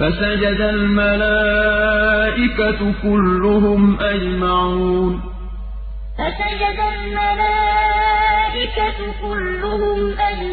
فسجد الملائكة كلهم أجمعون. فسجد الملائكة كلهم أجمعون.